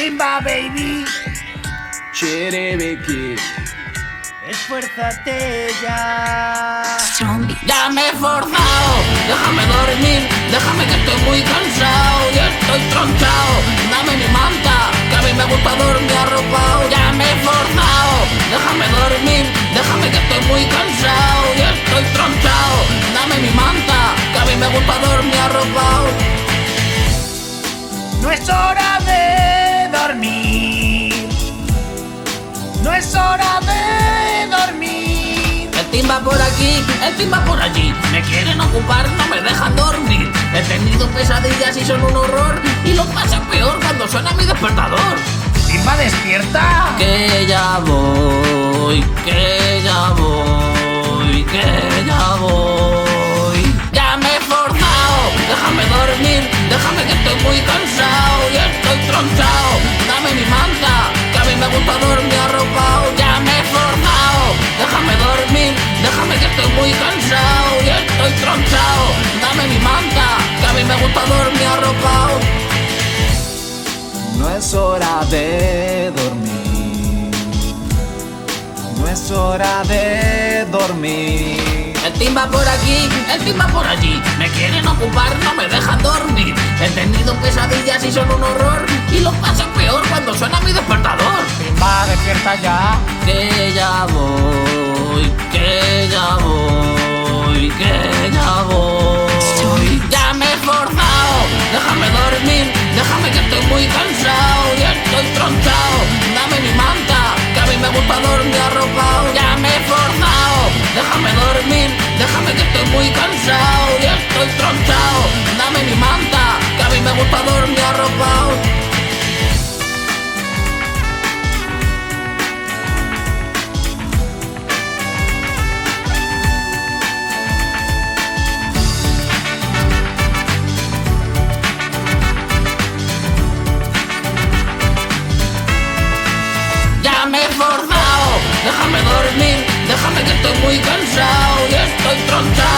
timba, baby. Cherebeque. Esfuérzate ya. Ya me he forzado, déjame dormir, déjame que estoy muy cansado y estoy tronchado. Dame mi manta, que a mí me gusta dormir arropado. Ya me he forzado, déjame dormir, déjame que estoy muy cansado y estoy tronchado. Dame mi manta, que a mí me gusta dormir arropado. No es hora dormir. No es hora de dormir. El timba por aquí, el timba por allí. Me quieren ocupar, no me dejan dormir. He tenido pesadillas y son un horror. Y lo paso peor cuando suena mi despertador. Timba, despierta. Que ya voy, que ya voy, cansado y estoy tronchado. Dame mi manta, que a mí me gusta dormir arropado. No es hora de dormir. No es hora de dormir. El timba por aquí, el timba por allí. Me quieren ocupar, no me dejan dormir. He tenido pesadillas y son un horror. Y lo paso peor cuando suena mi despertador. Timba, despierta ya. Que ya voy, que ya voy, muy cansado y estoy tronchado. Dame mi manta, que a mí me gusta dormir arropado. Ya me he déjame dormir, déjame que estoy muy cansado y estoy tronchado.